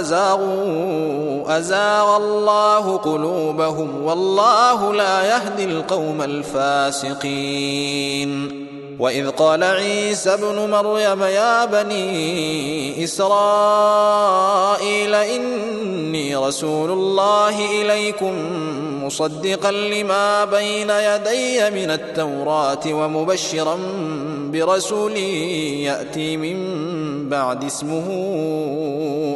زاغوا أزاغ الله قلوبهم والله لا يهدي القوم الفاسقين. وإذ قال عيسى ابن مريم يا بني إسرائيل إني رسول الله إليكم مصدقا لما بين يدي من التوراة ومبشرا برسول يأتي من بعد اسمه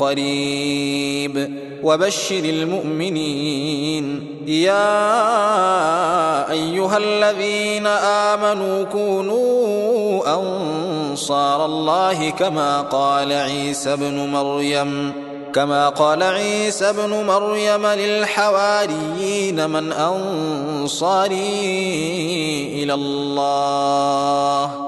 قريب. وبشر المؤمنين. يا أيها الذين آمنوا كونوا أنصار الله كما قال عيسى ابن مريم. كما قال عيسى ابن مريم للحواريين من أنصاري إلى الله